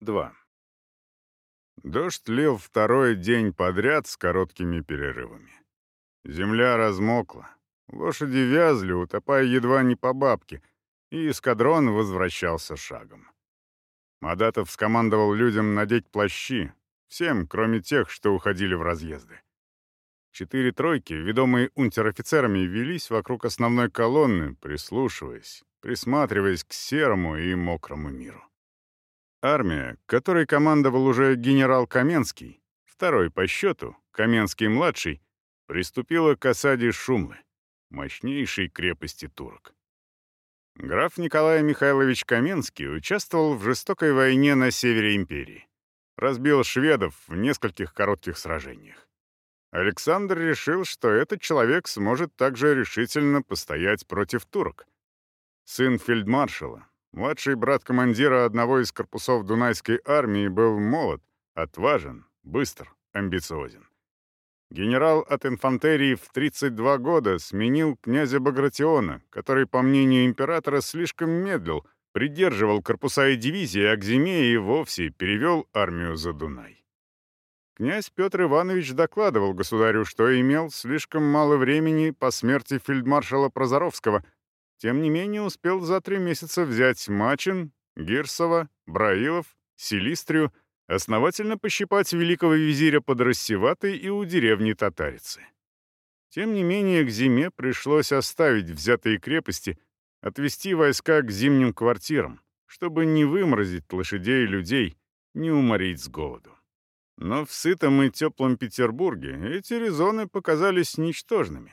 2. Дождь лил второй день подряд с короткими перерывами. Земля размокла, лошади вязли, утопая едва не по бабке, и эскадрон возвращался шагом. Мадатов скомандовал людям надеть плащи, всем, кроме тех, что уходили в разъезды. Четыре тройки, ведомые унтер-офицерами, велись вокруг основной колонны, прислушиваясь, присматриваясь к серому и мокрому миру. Армия, которой командовал уже генерал Каменский, второй по счету, Каменский-младший, приступила к осаде Шумлы, мощнейшей крепости турок. Граф Николай Михайлович Каменский участвовал в жестокой войне на севере империи. Разбил шведов в нескольких коротких сражениях. Александр решил, что этот человек сможет также решительно постоять против турок. Сын фельдмаршала, Младший брат командира одного из корпусов Дунайской армии был молод, отважен, быстр, амбициозен. Генерал от инфантерии в 32 года сменил князя Багратиона, который, по мнению императора, слишком медлил, придерживал корпуса и дивизии, а к зиме и вовсе перевел армию за Дунай. Князь Петр Иванович докладывал государю, что имел слишком мало времени по смерти фельдмаршала Прозоровского — тем не менее успел за три месяца взять Мачин, Гирсова, Браилов, Селистрию, основательно пощипать великого визиря под Рассеватой и у деревни Татарицы. Тем не менее, к зиме пришлось оставить взятые крепости, отвести войска к зимним квартирам, чтобы не выморозить лошадей и людей, не уморить с голоду. Но в сытом и теплом Петербурге эти резоны показались ничтожными.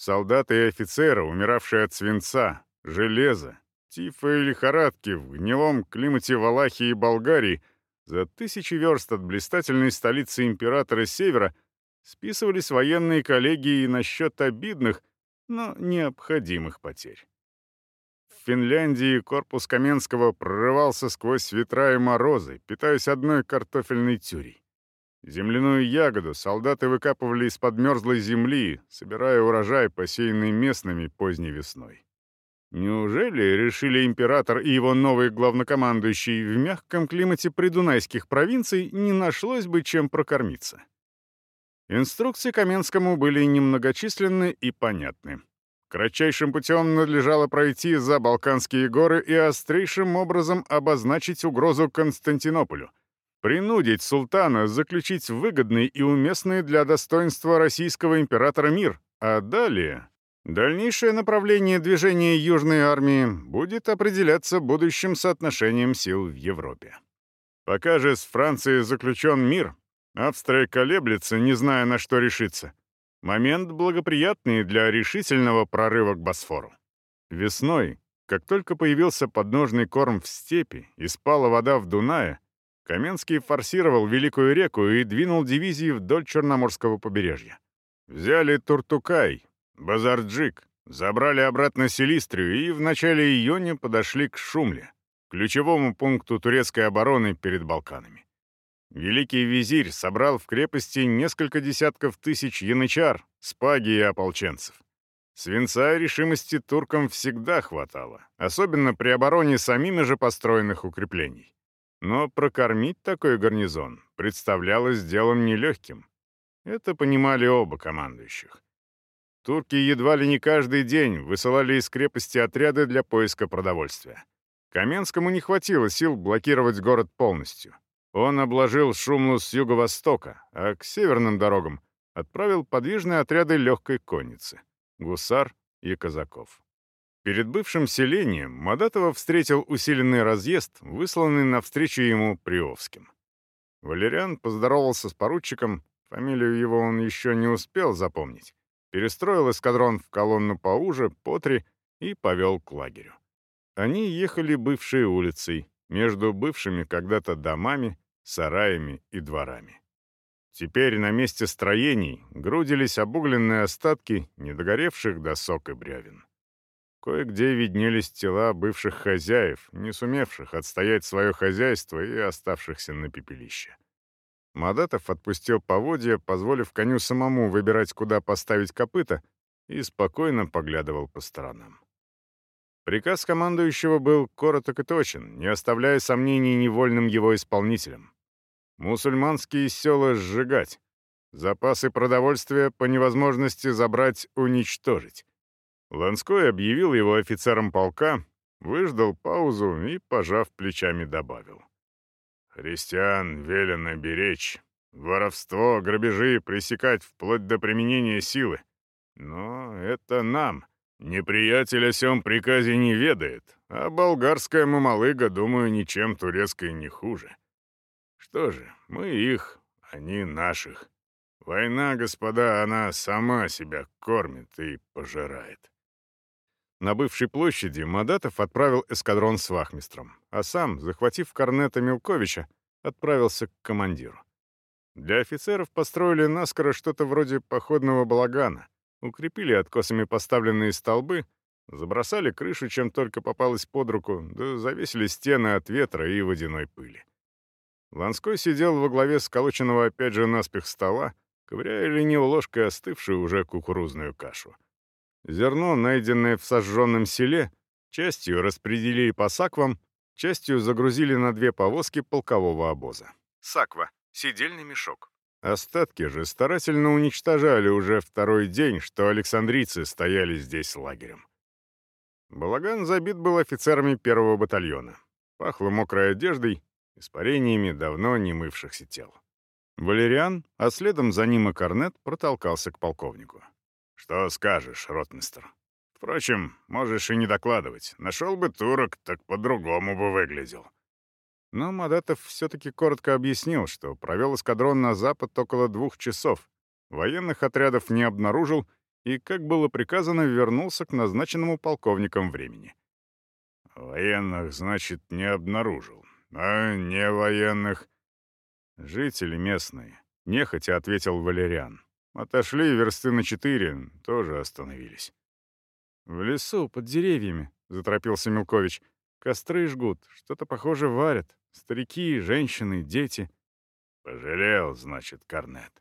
Солдаты и офицеры, умиравшие от свинца, железа, тифа и лихорадки в гнилом климате Валахии и Болгарии, за тысячи верст от блистательной столицы императора Севера списывались военные коллегии на счет обидных, но необходимых потерь. В Финляндии корпус Каменского прорывался сквозь ветра и морозы, питаясь одной картофельной тюрей. Земляную ягоду солдаты выкапывали из-под мерзлой земли, собирая урожай, посеянный местными поздней весной. Неужели, решили император и его новый главнокомандующий, в мягком климате придунайских провинций не нашлось бы чем прокормиться? Инструкции Каменскому были немногочисленны и понятны. Кратчайшим путем надлежало пройти за Балканские горы и острейшим образом обозначить угрозу Константинополю — принудить султана заключить выгодный и уместный для достоинства российского императора мир, а далее дальнейшее направление движения Южной армии будет определяться будущим соотношением сил в Европе. Пока же с Францией заключен мир, Австрия колеблется, не зная, на что решиться. Момент благоприятный для решительного прорыва к Босфору. Весной, как только появился подножный корм в степи и спала вода в Дунае, Каменский форсировал Великую реку и двинул дивизии вдоль Черноморского побережья. Взяли Туртукай, Базарджик, забрали обратно Селистрию и в начале июня подошли к Шумле, ключевому пункту турецкой обороны перед Балканами. Великий визирь собрал в крепости несколько десятков тысяч янычар, спаги и ополченцев. Свинца и решимости туркам всегда хватало, особенно при обороне самими же построенных укреплений. Но прокормить такой гарнизон представлялось делом нелегким. Это понимали оба командующих. Турки едва ли не каждый день высылали из крепости отряды для поиска продовольствия. Каменскому не хватило сил блокировать город полностью. Он обложил Шумлу с юго-востока, а к северным дорогам отправил подвижные отряды легкой конницы — гусар и казаков. Перед бывшим селением Мадатова встретил усиленный разъезд, высланный навстречу ему Приовским. Валериан поздоровался с поручиком, фамилию его он еще не успел запомнить, перестроил эскадрон в колонну поуже, по три и повел к лагерю. Они ехали бывшей улицей, между бывшими когда-то домами, сараями и дворами. Теперь на месте строений грудились обугленные остатки недогоревших досок и бревен. Кое-где виднелись тела бывших хозяев, не сумевших отстоять свое хозяйство и оставшихся на пепелище. Мадатов отпустил поводья, позволив коню самому выбирать, куда поставить копыта, и спокойно поглядывал по сторонам. Приказ командующего был короток и точен, не оставляя сомнений невольным его исполнителям. Мусульманские села сжигать, запасы продовольствия по невозможности забрать, уничтожить. Ланской объявил его офицером полка, выждал паузу и, пожав плечами, добавил. «Христиан велено беречь, воровство, грабежи пресекать вплоть до применения силы. Но это нам, Неприятель о сём приказе не ведает, а болгарская мамалыга, думаю, ничем турецкой не хуже. Что же, мы их, они наших. Война, господа, она сама себя кормит и пожирает. На бывшей площади Мадатов отправил эскадрон с вахмистром, а сам, захватив корнета Милковича, отправился к командиру. Для офицеров построили наскоро что-то вроде походного балагана — укрепили откосами поставленные столбы, забросали крышу, чем только попалось под руку, да завесили стены от ветра и водяной пыли. Ланской сидел во главе сколоченного опять же наспех стола, ковыряя лениво ложкой остывшую уже кукурузную кашу. Зерно, найденное в сожженном селе, частью распределили по саквам, частью загрузили на две повозки полкового обоза. Саква — сидельный мешок. Остатки же старательно уничтожали уже второй день, что александрийцы стояли здесь лагерем. Балаган забит был офицерами первого батальона. Пахло мокрой одеждой, испарениями давно не мывшихся тел. Валериан, а следом за ним и Корнет, протолкался к полковнику. «Что скажешь, ротмистр? Впрочем, можешь и не докладывать. Нашел бы турок, так по-другому бы выглядел». Но Мадатов все-таки коротко объяснил, что провел эскадрон на запад около двух часов, военных отрядов не обнаружил и, как было приказано, вернулся к назначенному полковникам времени. «Военных, значит, не обнаружил, а не военных...» «Жители местные», — нехотя ответил Валериан. «Отошли версты на четыре, тоже остановились». «В лесу, под деревьями», — заторопился Милкович. «Костры жгут, что-то, похоже, варят. Старики, женщины, дети. Пожалел, значит, Корнет.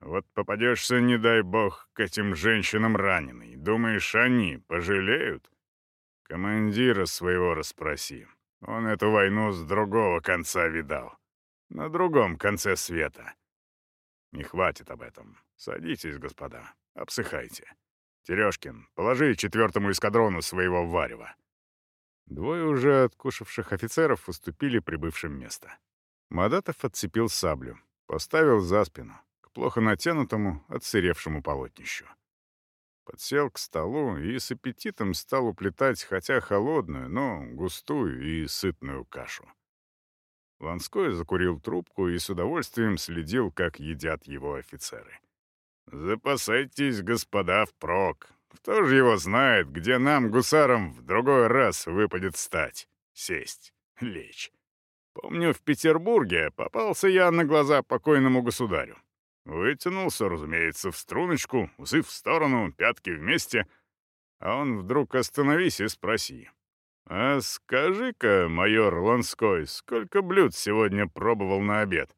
Вот попадешься, не дай бог, к этим женщинам раненый. Думаешь, они пожалеют? Командира своего расспроси. Он эту войну с другого конца видал. На другом конце света. Не хватит об этом. Садитесь, господа, обсыхайте. Терешкин, положи четвертому эскадрону своего варева. Двое уже откушавших офицеров уступили прибывшим место. Мадатов отцепил саблю, поставил за спину, к плохо натянутому, отсыревшему полотнищу. Подсел к столу и с аппетитом стал уплетать хотя холодную, но густую и сытную кашу. Ланской закурил трубку и с удовольствием следил, как едят его офицеры. «Запасайтесь, господа, впрок. Кто же его знает, где нам, гусарам, в другой раз выпадет стать, сесть, лечь. Помню, в Петербурге попался я на глаза покойному государю. Вытянулся, разумеется, в струночку, усы в сторону, пятки вместе. А он вдруг остановись и спроси. «А скажи-ка, майор Ланской, сколько блюд сегодня пробовал на обед?»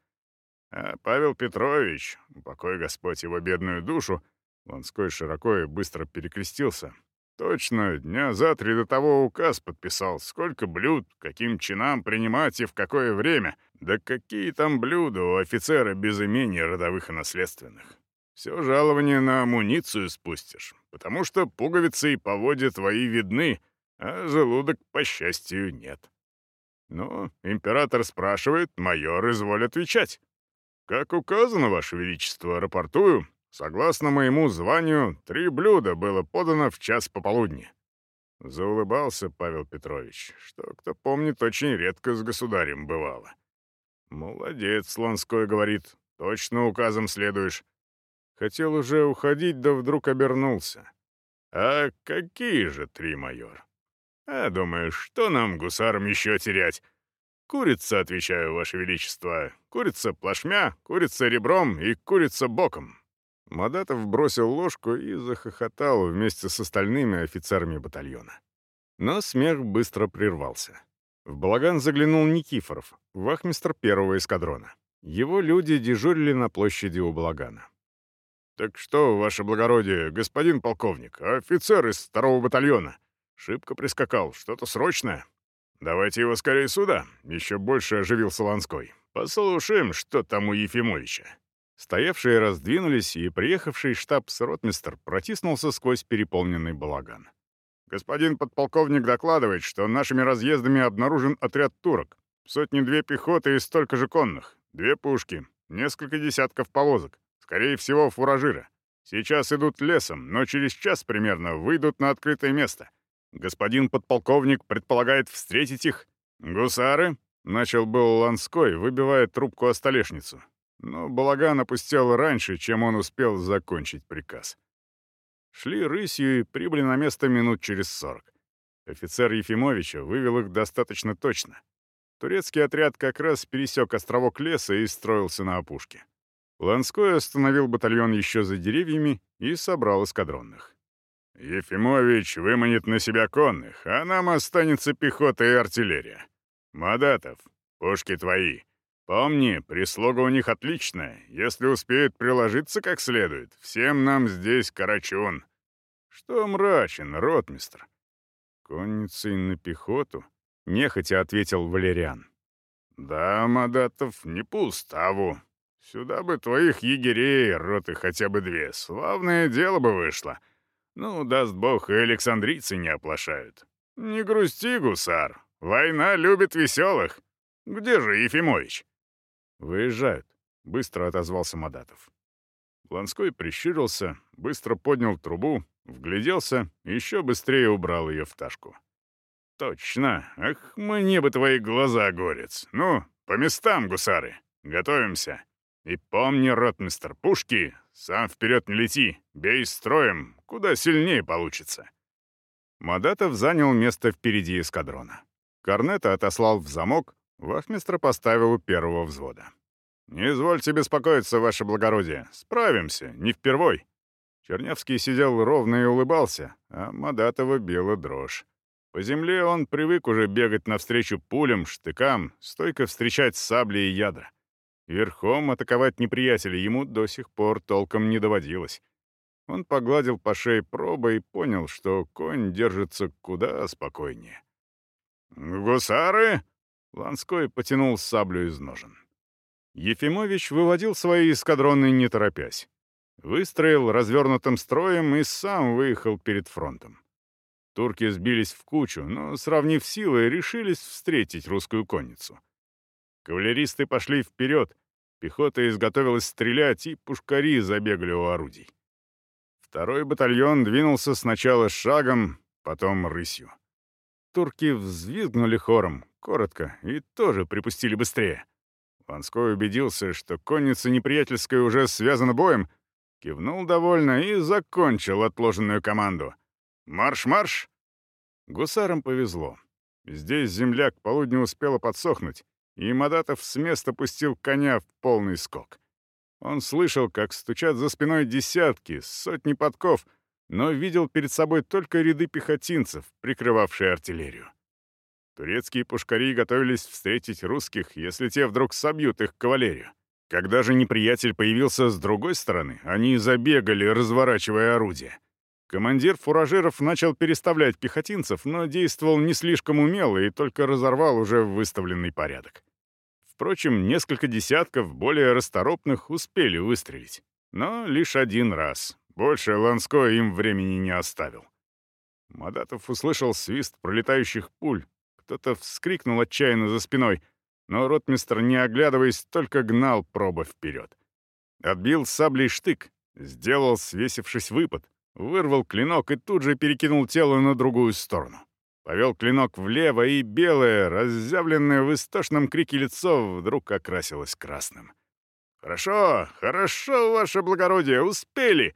А Павел Петрович, упокой Господь его бедную душу, Ланской широко и быстро перекрестился. Точно, дня за три до того указ подписал, сколько блюд, каким чинам принимать и в какое время. Да какие там блюда у офицера без имений родовых и наследственных. Все жалование на амуницию спустишь, потому что пуговицы и поводья твои видны, а желудок, по счастью, нет. Но император спрашивает, майор изволь отвечать. «Как указано, Ваше Величество, рапортую, Согласно моему званию, три блюда было подано в час пополудни. Заулыбался Павел Петрович, что, кто помнит, очень редко с государем бывало. «Молодец», — Ланской говорит, — «точно указом следуешь». Хотел уже уходить, да вдруг обернулся. «А какие же три, майор?» «А, думаешь, что нам, гусарам, еще терять?» «Курица, отвечаю, Ваше Величество. Курица плашмя, курица ребром и курица боком. Мадатов бросил ложку и захохотал вместе с остальными офицерами батальона. Но смех быстро прервался. В балаган заглянул Никифоров, вахмистр первого эскадрона. Его люди дежурили на площади у балагана. «Так что, ваше благородие, господин полковник, офицер из второго батальона? Шибко прискакал, что-то срочное. Давайте его скорее сюда, еще больше оживился Ланской. Послушаем, что там у Ефимовича. Стоявшие раздвинулись, и приехавший штаб-ротмистр протиснулся сквозь переполненный балаган. «Господин подполковник докладывает, что нашими разъездами обнаружен отряд турок. Сотни-две пехоты и столько же конных, две пушки, несколько десятков повозок, скорее всего, фуражиры. Сейчас идут лесом, но через час примерно выйдут на открытое место. Господин подполковник предполагает встретить их. Гусары?» — начал был Ланской, выбивая трубку о столешницу. Но балаган опустел раньше, чем он успел закончить приказ. Шли рысью и прибыли на место минут через сорок. Офицер Ефимовича вывел их достаточно точно. Турецкий отряд как раз пересек островок леса и строился на опушке. Ланской остановил батальон еще за деревьями и собрал эскадронных. «Ефимович выманит на себя конных, а нам останется пехота и артиллерия. Мадатов, пушки твои. Помни, прислуга у них отличная. Если успеют приложиться как следует, всем нам здесь карачун. Что мрачен, ротмистр? Конницей на пехоту? Нехотя ответил Валериан. Да, Мадатов, не по уставу. Сюда бы твоих егерей, роты хотя бы две. Славное дело бы вышло. Ну, даст бог, и александрийцы не оплошают. Не грусти, гусар. Война любит веселых. Где же Ефимович? «Выезжают», — быстро отозвался Мадатов. Ланской прищурился, быстро поднял трубу, вгляделся и еще быстрее убрал ее в ташку. «Точно! Ах, мне бы твои глаза, горец! Ну, по местам, гусары! Готовимся! И помни, ротмистер, пушки! Сам вперед не лети! Бей строем! Куда сильнее получится!» Мадатов занял место впереди эскадрона. Корнета отослал в замок, Вахмистра поставил у первого взвода. «Не извольте беспокоиться, ваше благородие. Справимся, не впервой». Чернявский сидел ровно и улыбался, а Мадатова била дрожь. По земле он привык уже бегать навстречу пулям, штыкам, стойко встречать сабли и ядра. Верхом атаковать неприятеля ему до сих пор толком не доводилось. Он погладил по шее проба и понял, что конь держится куда спокойнее. «Гусары!» Ланской потянул саблю из ножен. Ефимович выводил свои эскадроны не торопясь. Выстроил развернутым строем и сам выехал перед фронтом. Турки сбились в кучу, но, сравнив силы, решились встретить русскую конницу. Кавалеристы пошли вперед, пехота изготовилась стрелять, и пушкари забегали у орудий. Второй батальон двинулся сначала шагом, потом рысью. Турки взвизгнули хором, коротко, и тоже припустили быстрее. Ланской убедился, что конница неприятельская уже связана боем, кивнул довольно и закончил отложенную команду. «Марш-марш!» Гусарам повезло. Здесь земля к полудню успела подсохнуть, и Мадатов с места пустил коня в полный скок. Он слышал, как стучат за спиной десятки, сотни подков, но видел перед собой только ряды пехотинцев, прикрывавшие артиллерию. Турецкие пушкари готовились встретить русских, если те вдруг собьют их кавалерию. Когда же неприятель появился с другой стороны, они забегали, разворачивая орудия. Командир фуражиров начал переставлять пехотинцев, но действовал не слишком умело и только разорвал уже выставленный порядок. Впрочем, несколько десятков более расторопных успели выстрелить. Но лишь один раз. Больше Ланской им времени не оставил. Мадатов услышал свист пролетающих пуль, кто-то вскрикнул отчаянно за спиной, но ротмистр, не оглядываясь, только гнал проба вперед. Отбил саблей штык, сделал, свесившись выпад, вырвал клинок и тут же перекинул тело на другую сторону. Повел клинок влево, и белое, разъявленное в истошном крике лицо вдруг окрасилось красным. «Хорошо, хорошо, ваше благородие, успели!»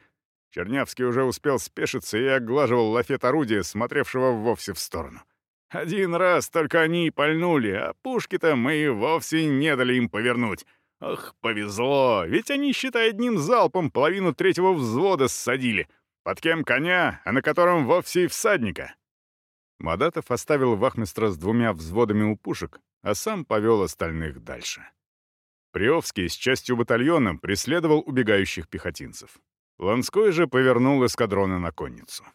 Чернявский уже успел спешиться и оглаживал лафет орудия, смотревшего вовсе в сторону. Один раз только они и пальнули, а пушки-то мы и вовсе не дали им повернуть. Ах, повезло, ведь они, считай, одним залпом половину третьего взвода ссадили. Под кем коня, а на котором вовсе и всадника. Мадатов оставил вахмистра с двумя взводами у пушек, а сам повел остальных дальше. Приовский с частью батальона преследовал убегающих пехотинцев. Ланской же повернул эскадроны на конницу.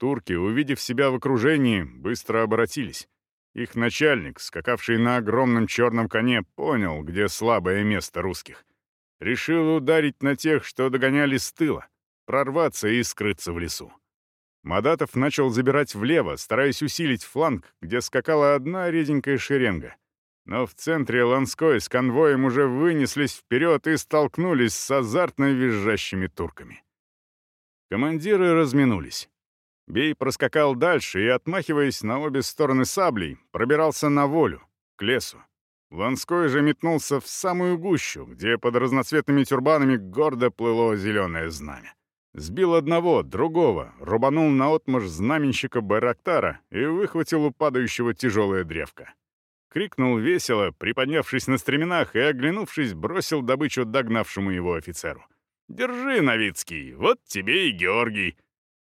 Турки, увидев себя в окружении, быстро обратились. Их начальник, скакавший на огромном черном коне, понял, где слабое место русских. Решил ударить на тех, что догоняли с тыла, прорваться и скрыться в лесу. Мадатов начал забирать влево, стараясь усилить фланг, где скакала одна реденькая шеренга. Но в центре Ланской с конвоем уже вынеслись вперед и столкнулись с азартно визжащими турками. Командиры разминулись. Бей проскакал дальше и, отмахиваясь на обе стороны саблей, пробирался на волю, к лесу. Ланской же метнулся в самую гущу, где под разноцветными тюрбанами гордо плыло зеленое знамя. Сбил одного, другого, рубанул наотмашь знаменщика Байрактара и выхватил у падающего тяжелое древко. Крикнул весело, приподнявшись на стременах и, оглянувшись, бросил добычу догнавшему его офицеру. «Держи, Новицкий, вот тебе и Георгий!»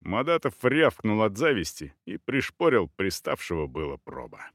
Мадатов рявкнул от зависти и пришпорил приставшего было проба.